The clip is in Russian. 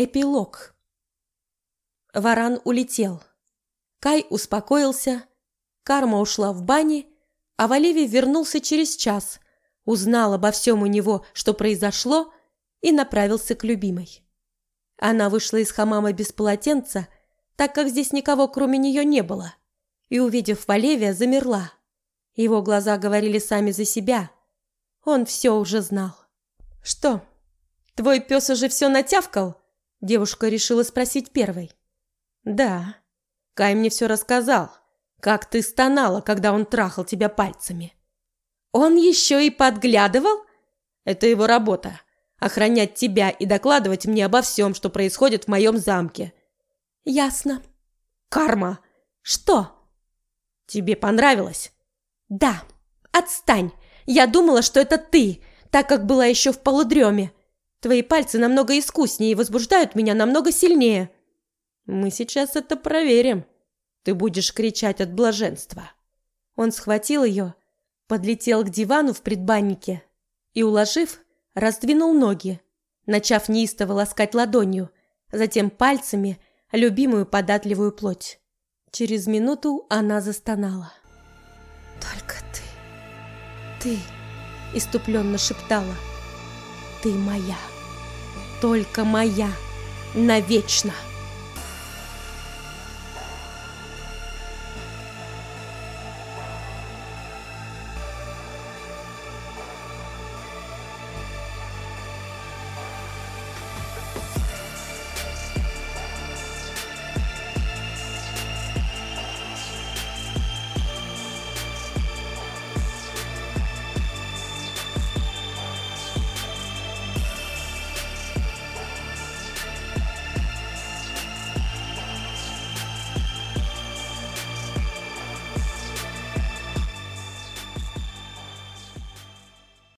Эпилог. Варан улетел. Кай успокоился. Карма ушла в бане, а Валивий вернулся через час, узнал обо всем у него, что произошло, и направился к любимой. Она вышла из хамама без полотенца, так как здесь никого кроме нее не было, и, увидев Валевия, замерла. Его глаза говорили сами за себя. Он все уже знал. «Что, твой пес уже все натявкал?» Девушка решила спросить первой. «Да. Кай мне все рассказал. Как ты стонала, когда он трахал тебя пальцами». «Он еще и подглядывал?» «Это его работа. Охранять тебя и докладывать мне обо всем, что происходит в моем замке». «Ясно». «Карма!» «Что?» «Тебе понравилось?» «Да. Отстань. Я думала, что это ты, так как была еще в полудреме. Твои пальцы намного искуснее и возбуждают меня намного сильнее. Мы сейчас это проверим. Ты будешь кричать от блаженства. Он схватил ее, подлетел к дивану в предбаннике и, уложив, раздвинул ноги, начав неистово ласкать ладонью, затем пальцами любимую податливую плоть. Через минуту она застонала. «Только ты, ты!» – иступленно шептала – ты моя, только моя, навечно.